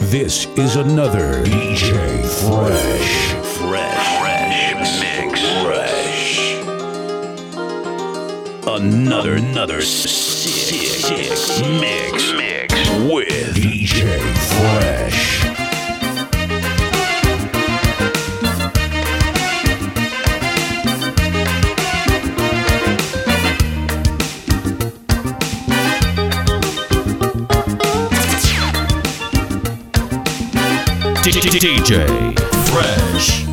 This is another DJ Fresh. Fresh. Fresh. Mix. Fresh. Another, another sick, sick mix. Mix with DJ Fresh. DJ Fresh.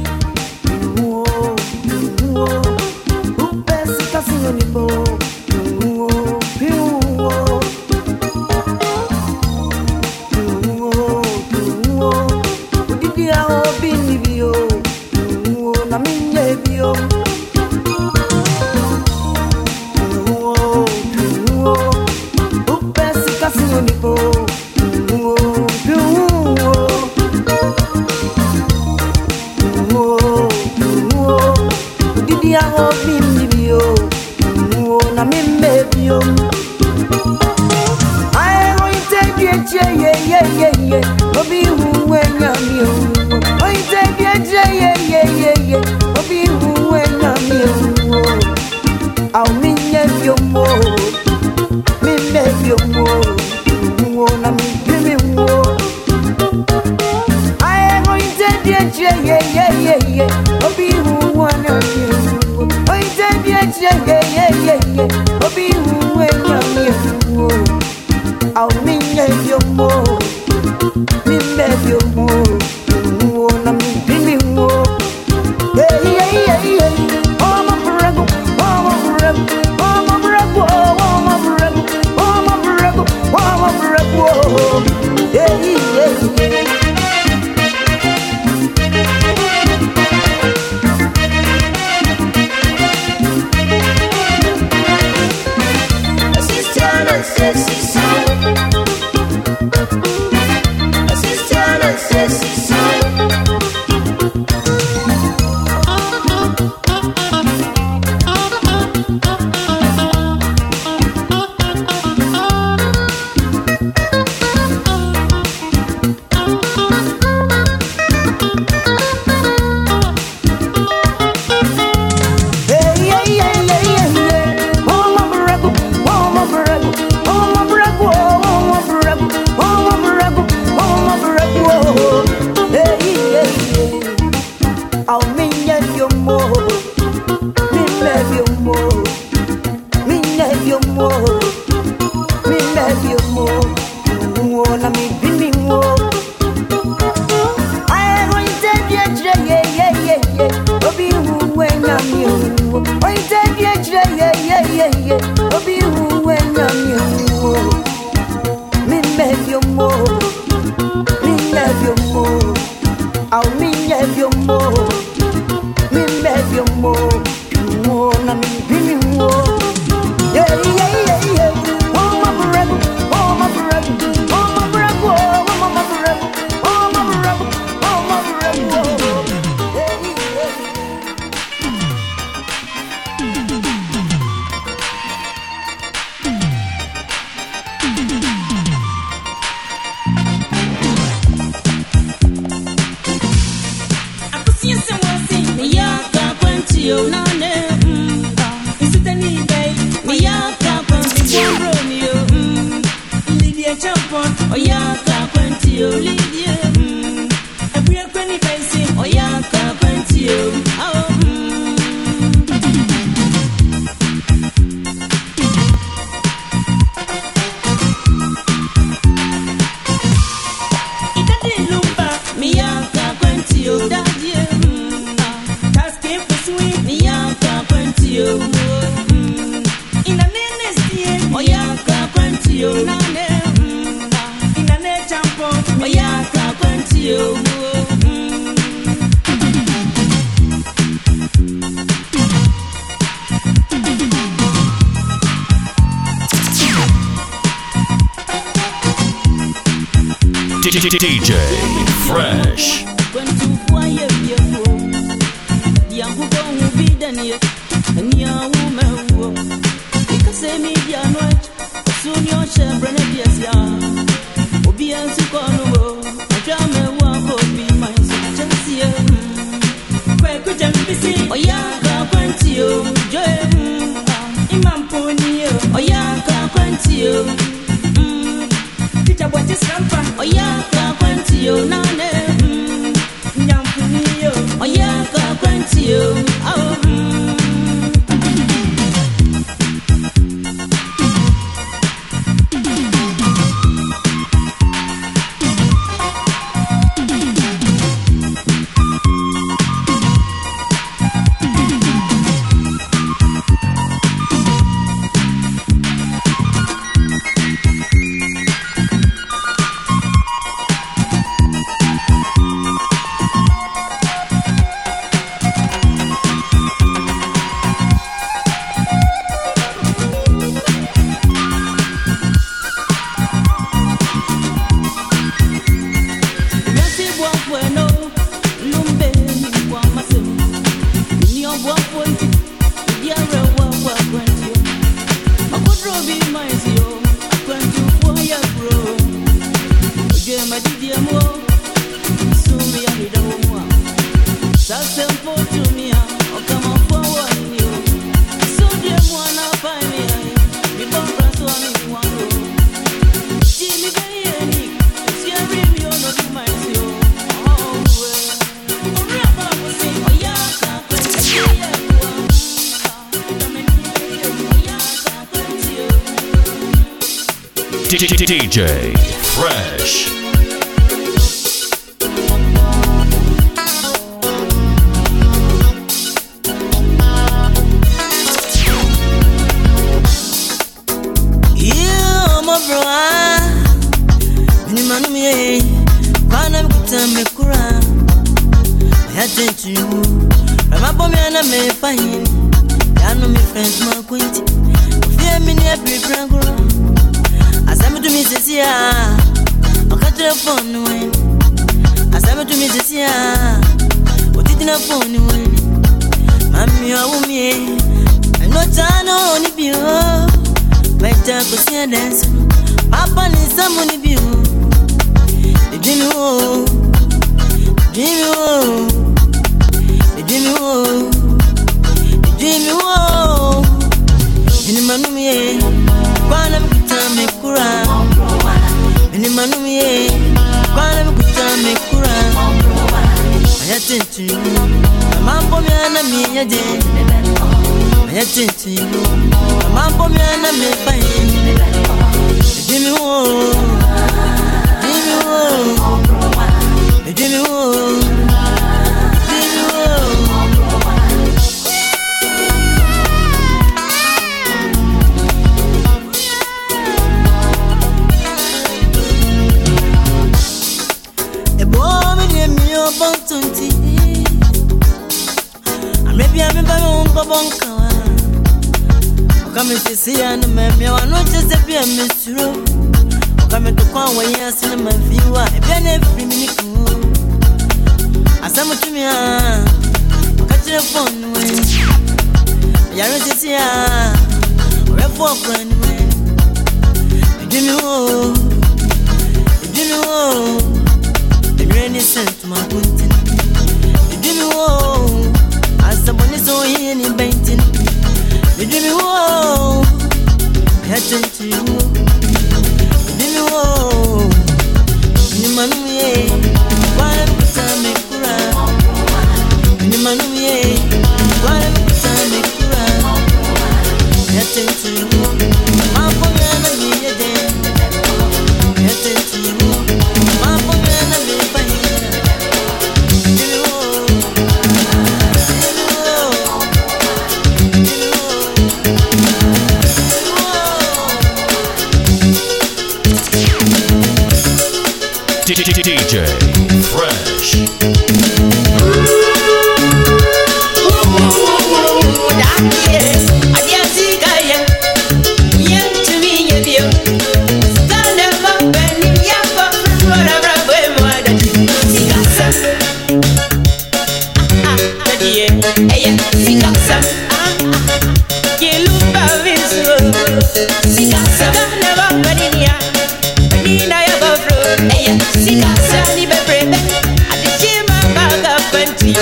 Ní sámú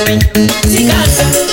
Sikasa.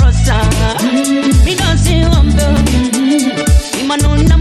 Rosa, me don't see one. Me man on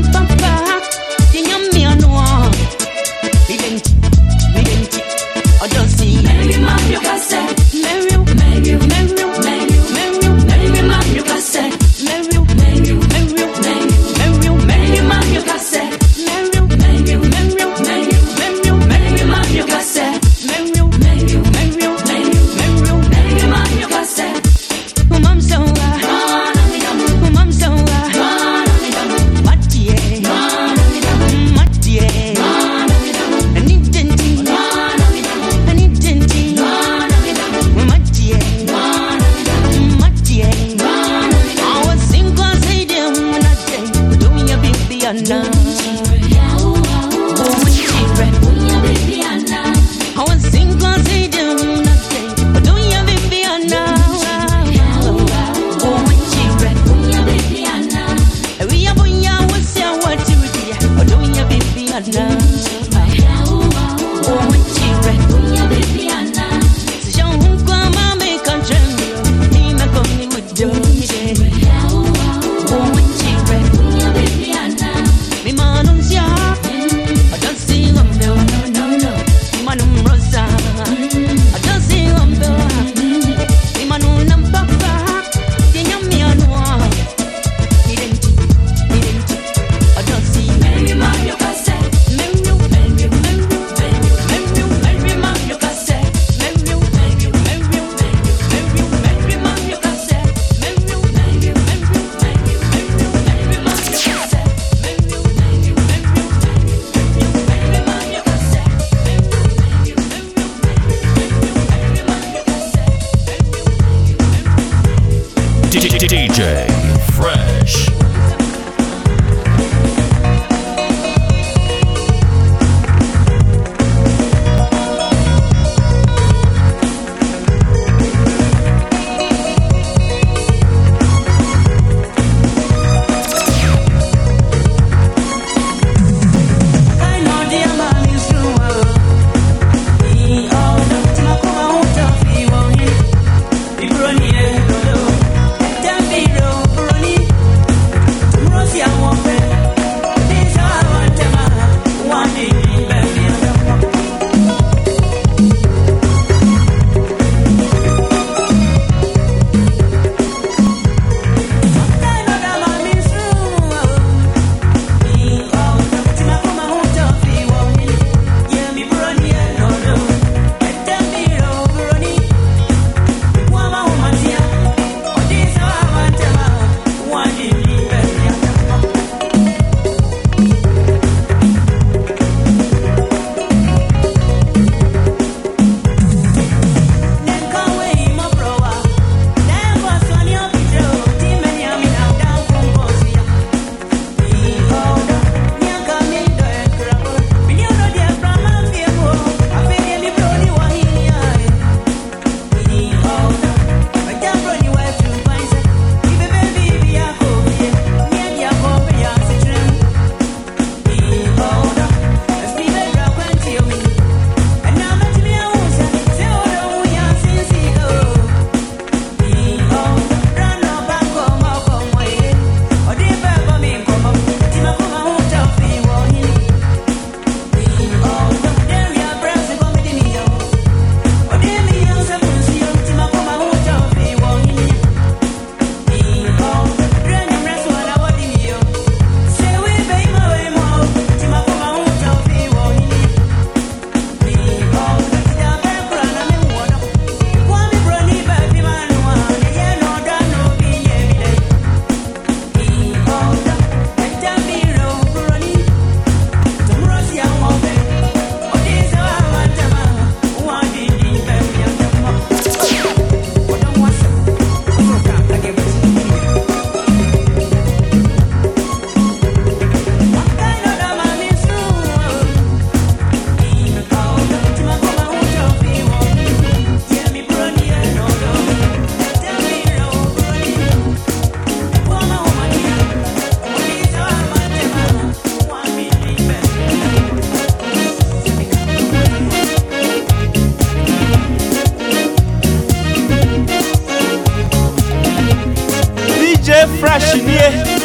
fresh in here.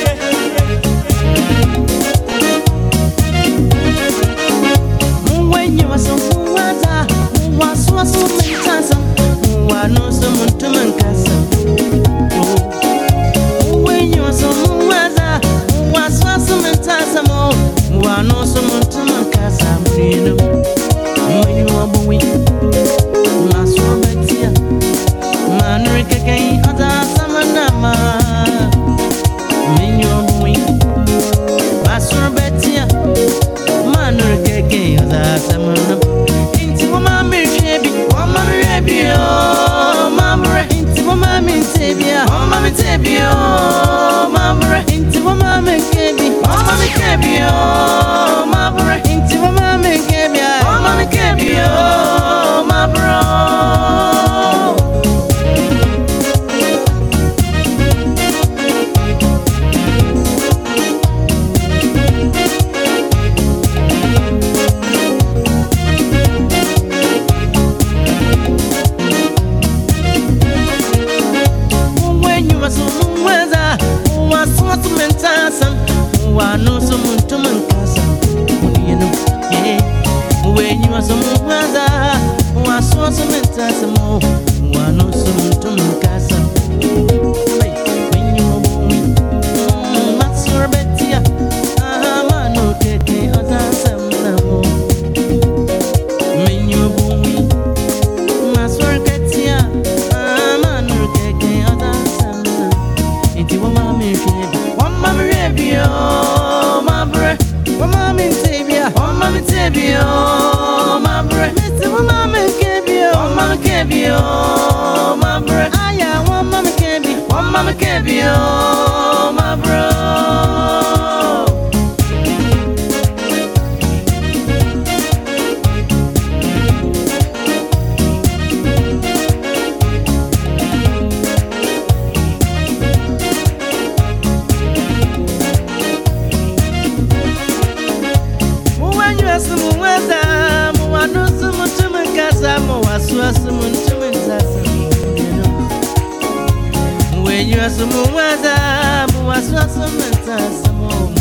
And you are some water, who was some matters, some more.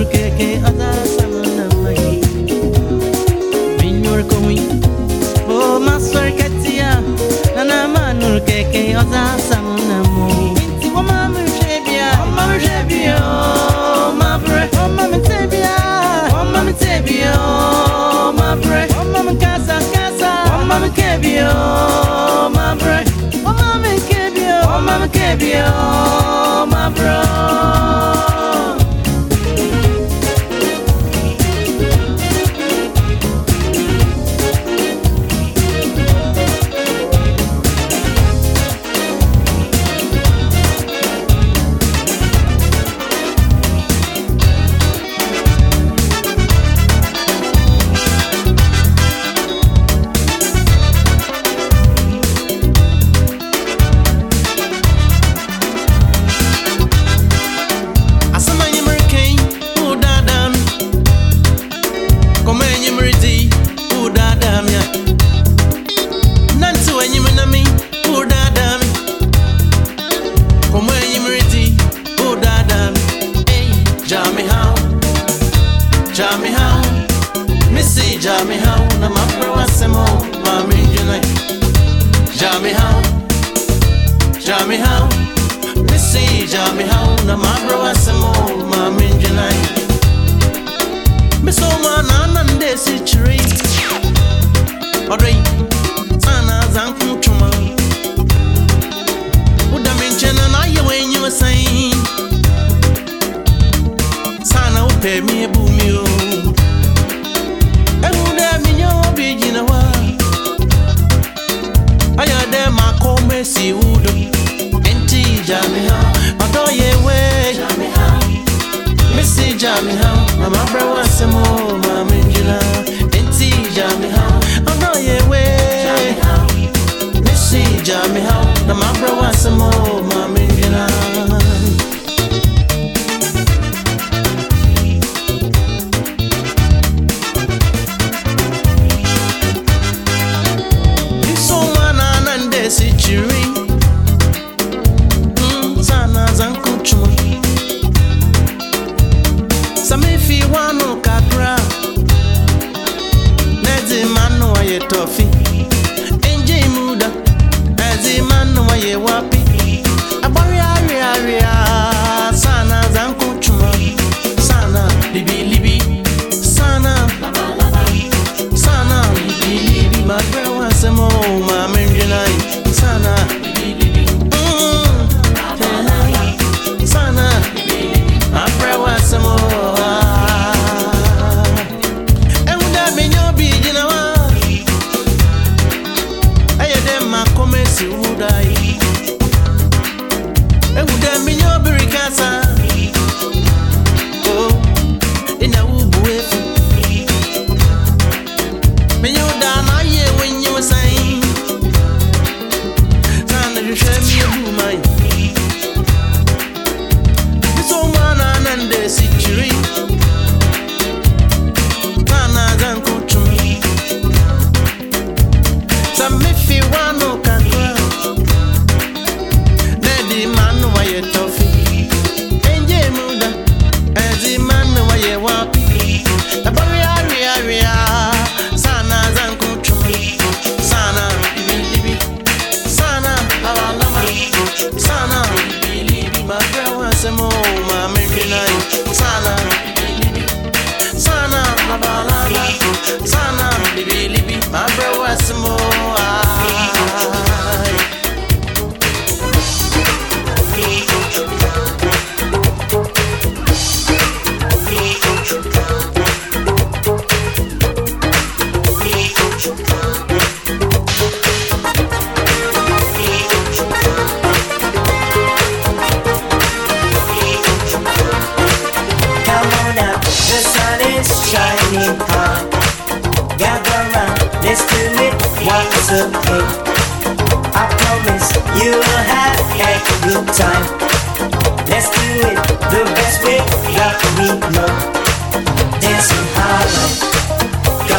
Okay, other someone I'm like. When you're going, oh, my circuit, yeah, and I'm a nurse, okay, other. Savior, my brother.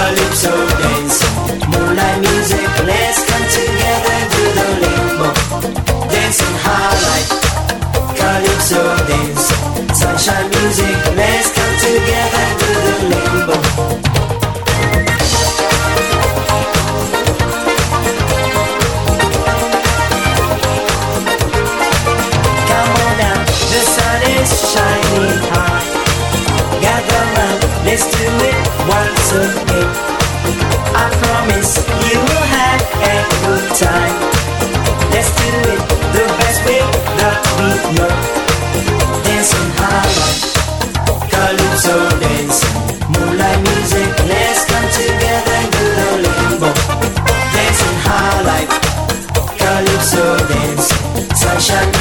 calypso dance. Moonlight music, let's come together to the limbo. Dancing highlight, calypso dance. Sunshine music, let's come together to the limbo. Come on now, the sun is shining high let's do it once again. I promise you will have a good time. Let's do it the best way that we know. Dancing hard, calypso dance, moonlight music. Let's come together and do the limbo. Dancing hard, calypso dance, sunshine.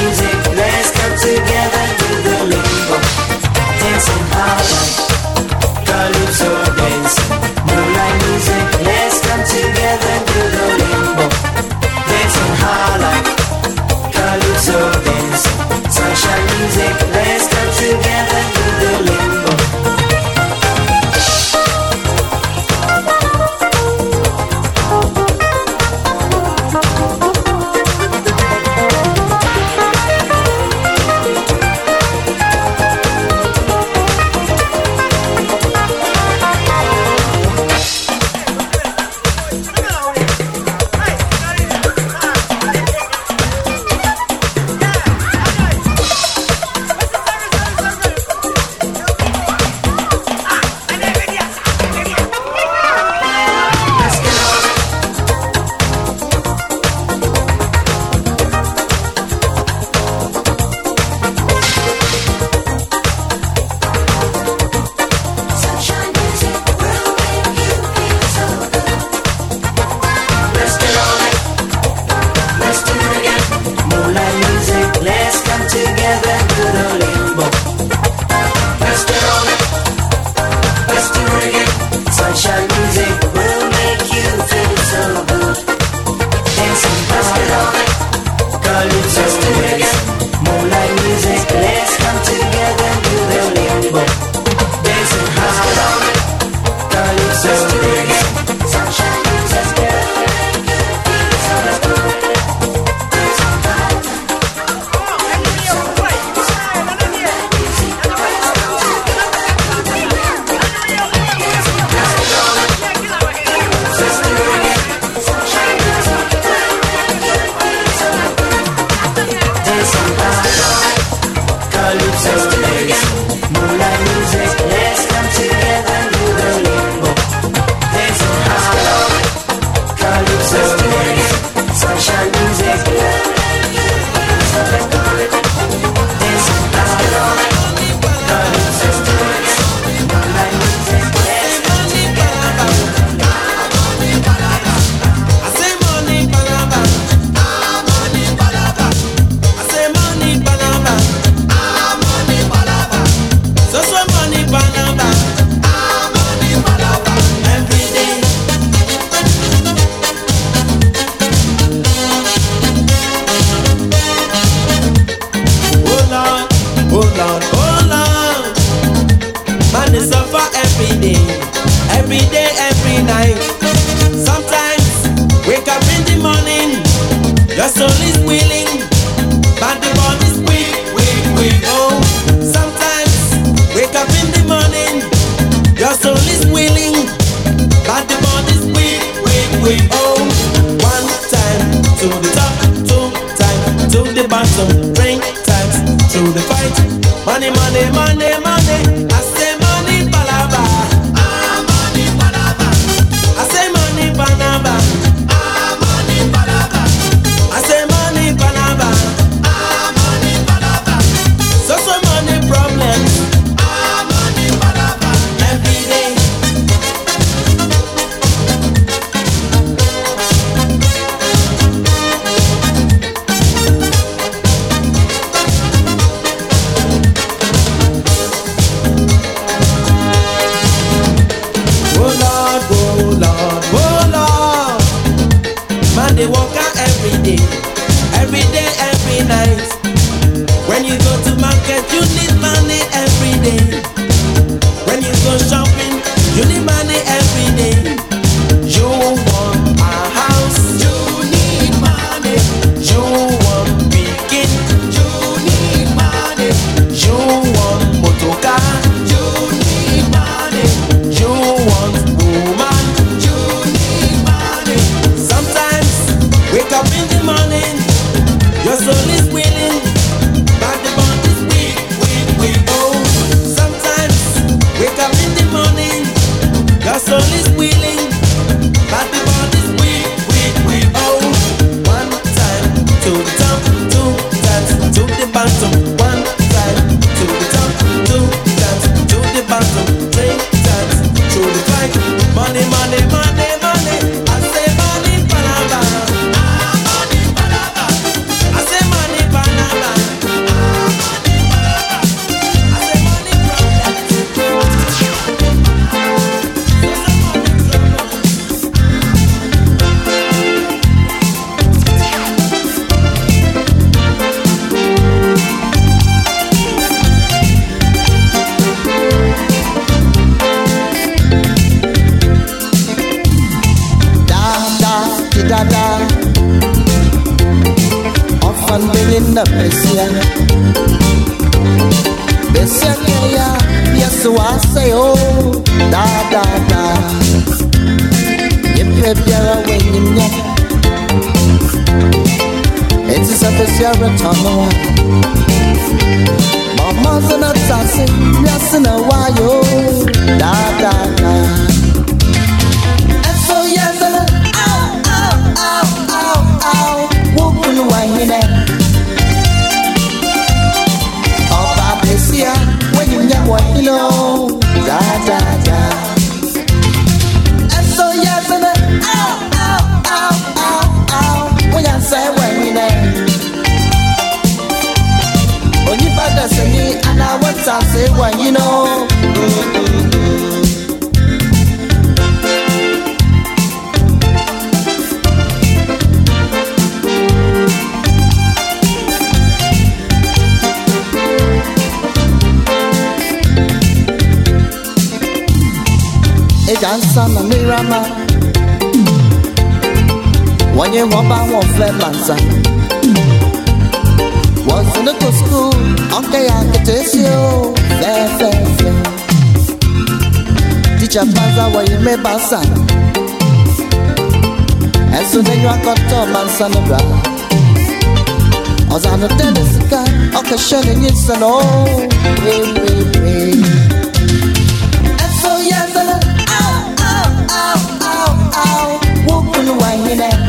eji asa na mmiri ama. Onye nwọba nwọflelanza wọzinụkụ skuul ọnke ya nkịta esi o fefefe ticha paza wee meba sa ezudenyu akọtọ ma nsanụbra ọzanụ tenisika ọkashọ na-enye nsanụ o me.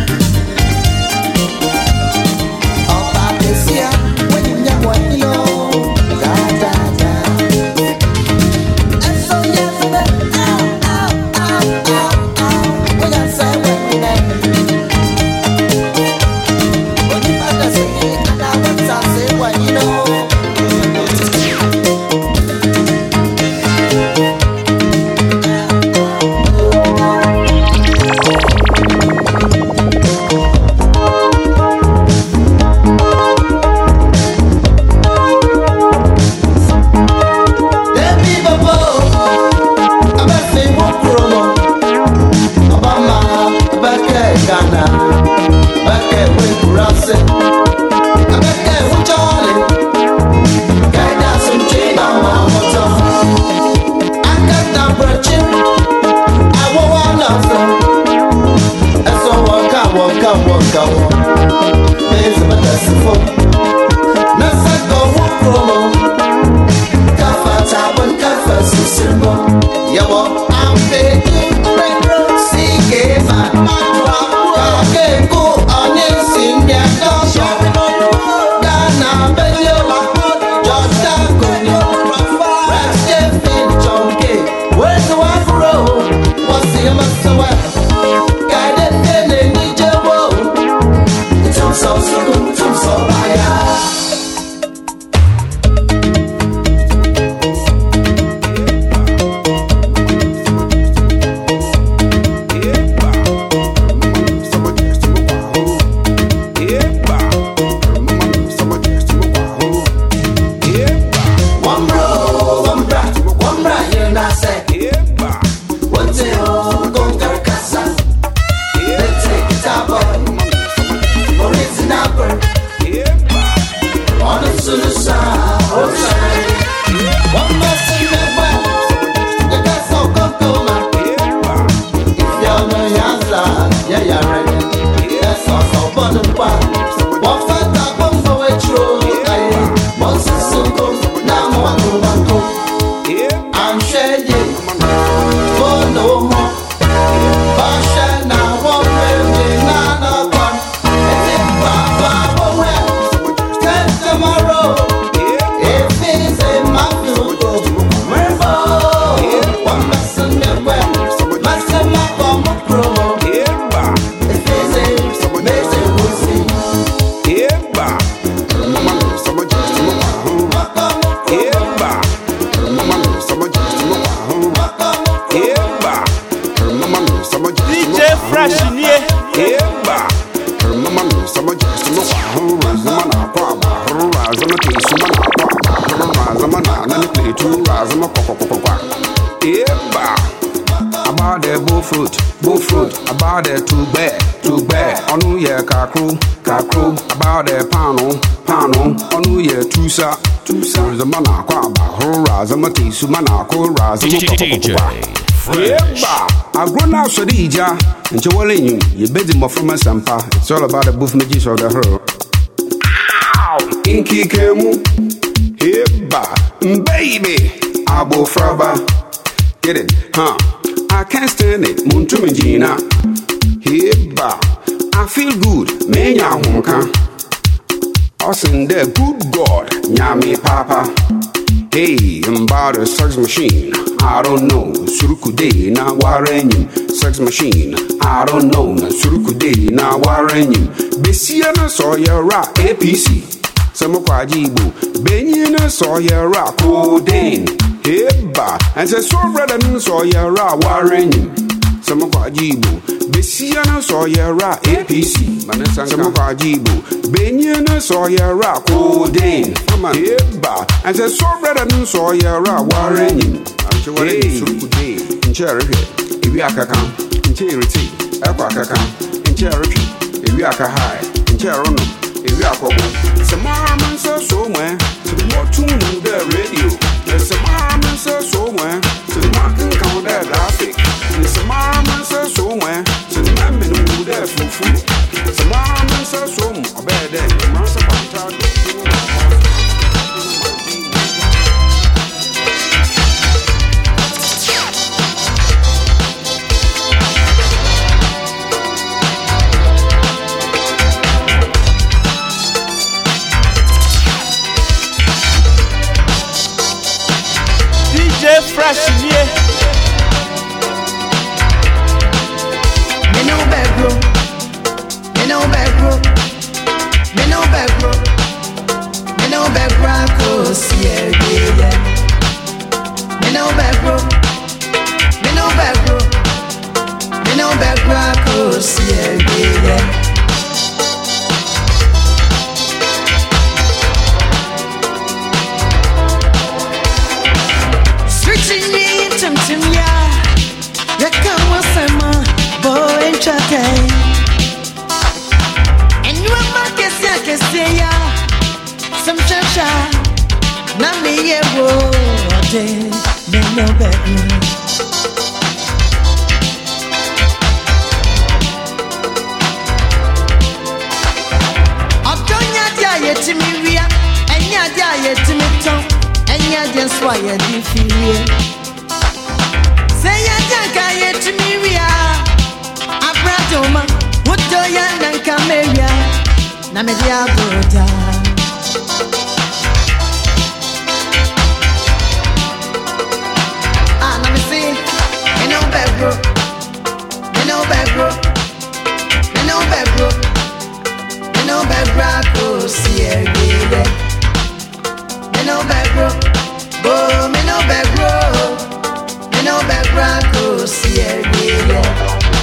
언제 azụma na-akụ ụra azụmụkọkọkụba yeba agro na asọdị ija nchewala enyi yebedi mbọfọma sampa. It's all about the booth mages of the hurl nkike mu. Yeba mbeibe abofraba get it? Huh. I can't stand it muntumi jina. Yeba I feel good menya ahụnka ọ sị nde good god nyame papa. Hey, I'm about a sex machine. I don't know. Surukude na warenyim. Sex machine. I don't know. Surukude na warenyim. Besia na soyera APC. Samo kwa jibo. Benye na soyera codeine. Heba. And say so brother na soyera warenyim. Samo kwa jibo. Besia na soyera APC. Samo kwa jibo. Benye na soyera codeine. Heba. And say so brother na soyera warenyim. Hey, nkyɛ rehwɛ ewi akaka nkyɛ erete ɛkɔ akaka nkyɛ rehwɛ ewi akahae nkyɛ rono ewi akɔbɔ sɛ maa me nsa so mɛ sɛ wɔtum mu dɛ radio. sɛ maa me nsa so mɛ sɛ makenkan dɛ graphic na sɛ maa me nsa so mɛ sɛ mamene mu dɛ fufu. Sɛ maa me nsa so mu ɔbɛyɛ dɛ ma sɛ panta DJ back row. Me no back row. Me no back row. Cause yeah, yeah, yeah. Switching me tum tum ya. Ya kama sema boy chake. And you are my kesi ya kesi ya. Some chacha. Na me ye wo de I don't know yàdí tó.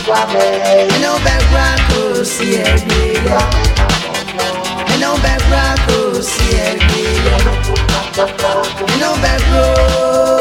wabe Me no back rock, see every no back rock, see every no back rock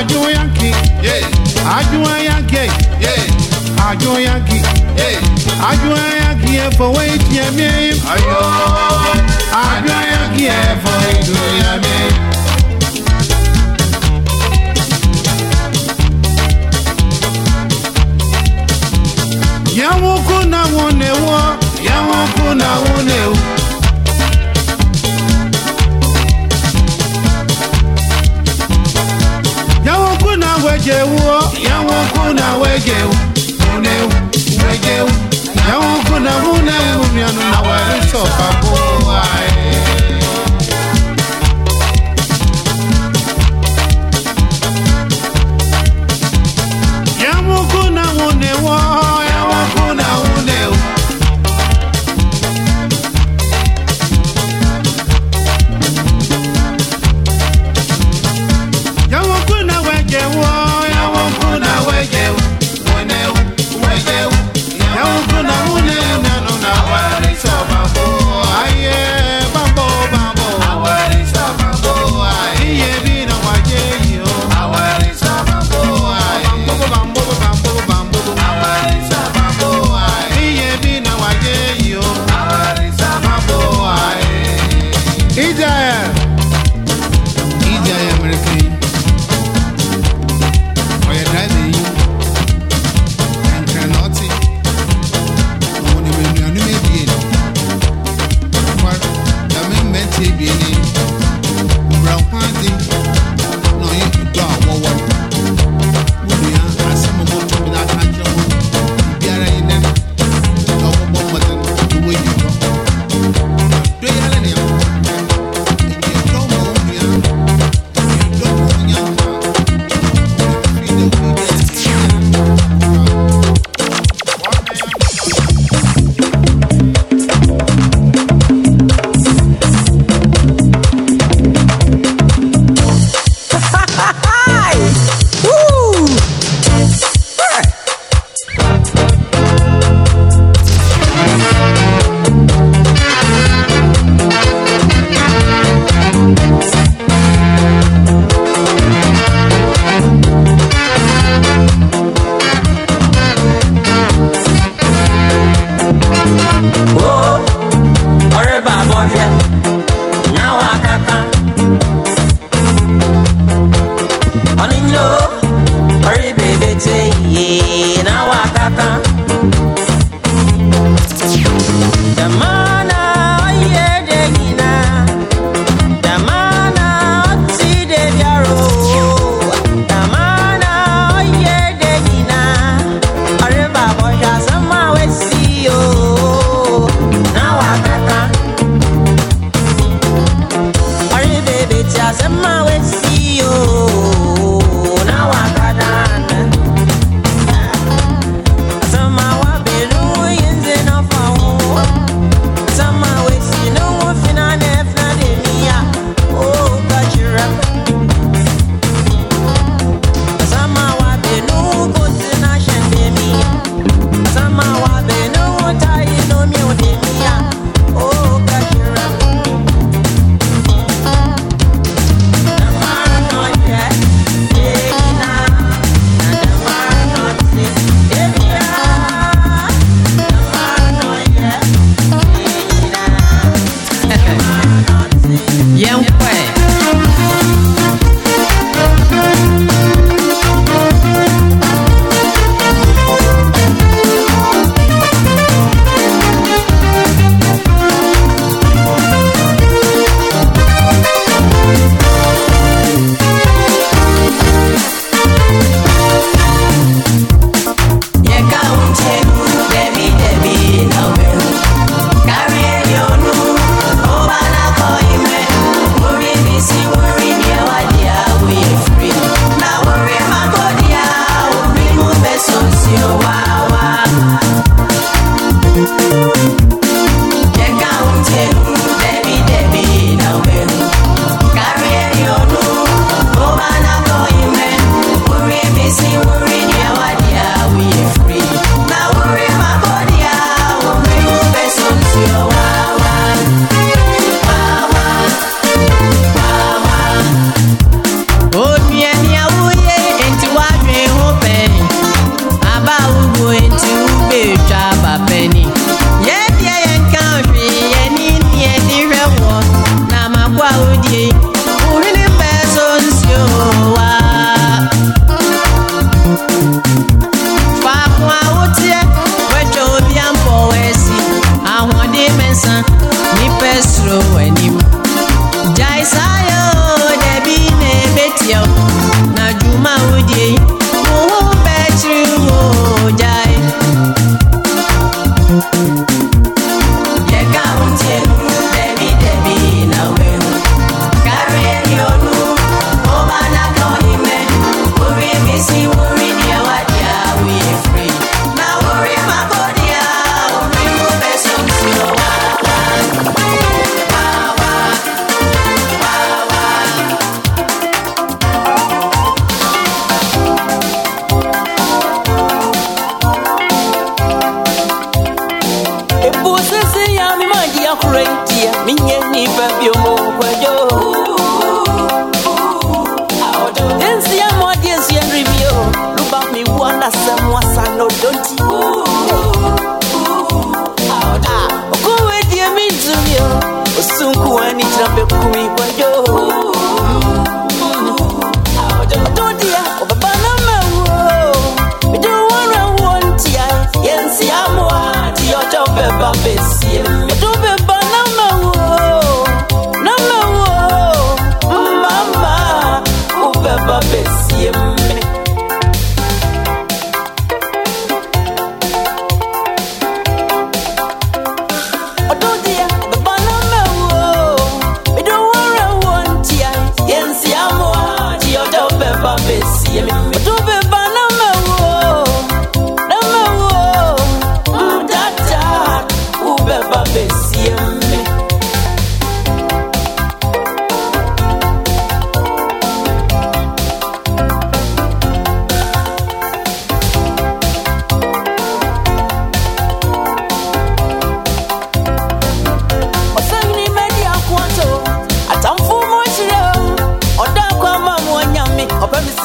Ajo Yankee, yeah. Ajo Yankee, yeah. Yankee, yeah. Yankee for wait ya me. Ajo Ajo Yankee for wait ya me. Yawo kuna wonewo, yawo kuna wonewo. na wejewu yanwụkwụ na wejewu unewu ya yanwụkwụ na munewu mianụ na were sọpa bụ nwanyị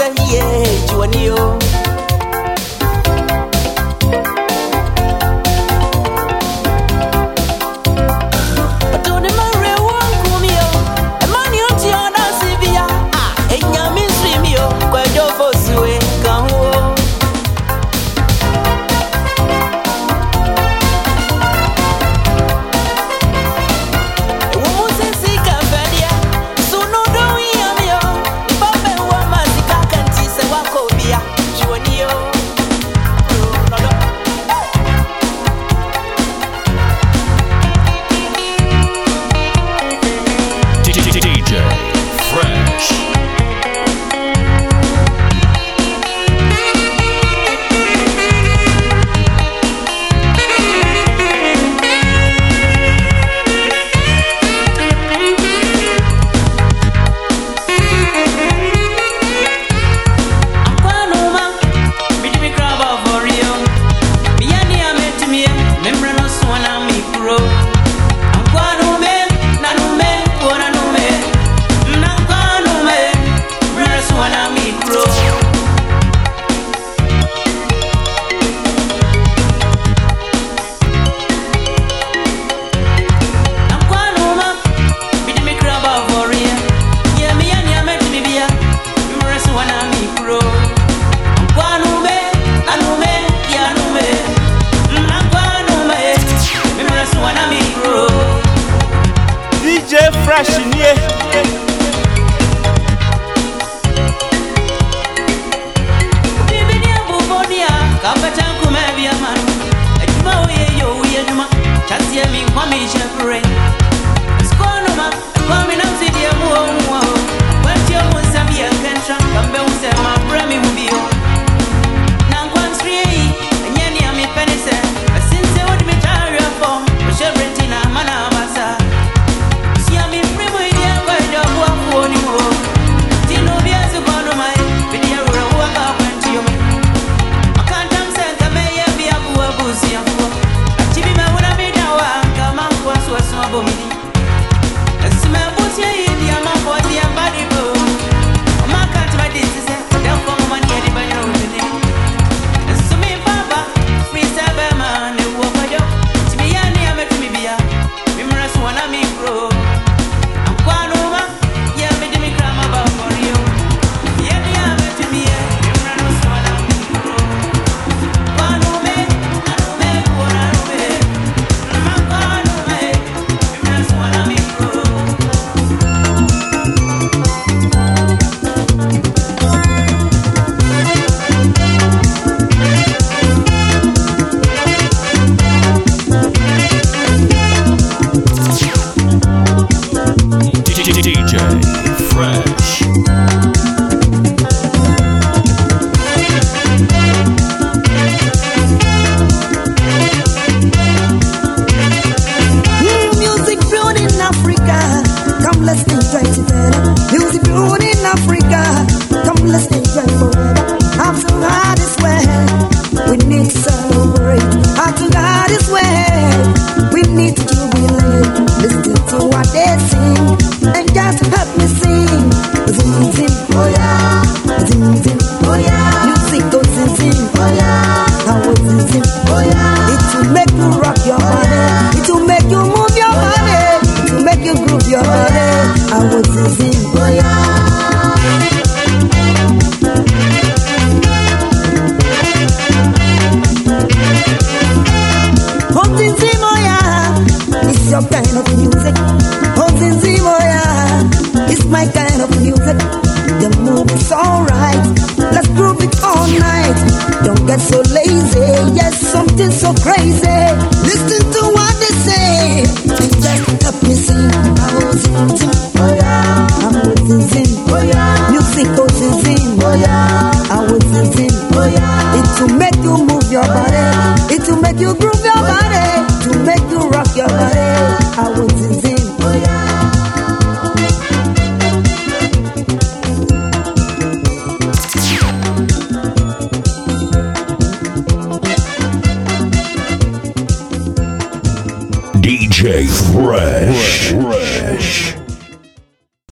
ɔpɛ me sɛ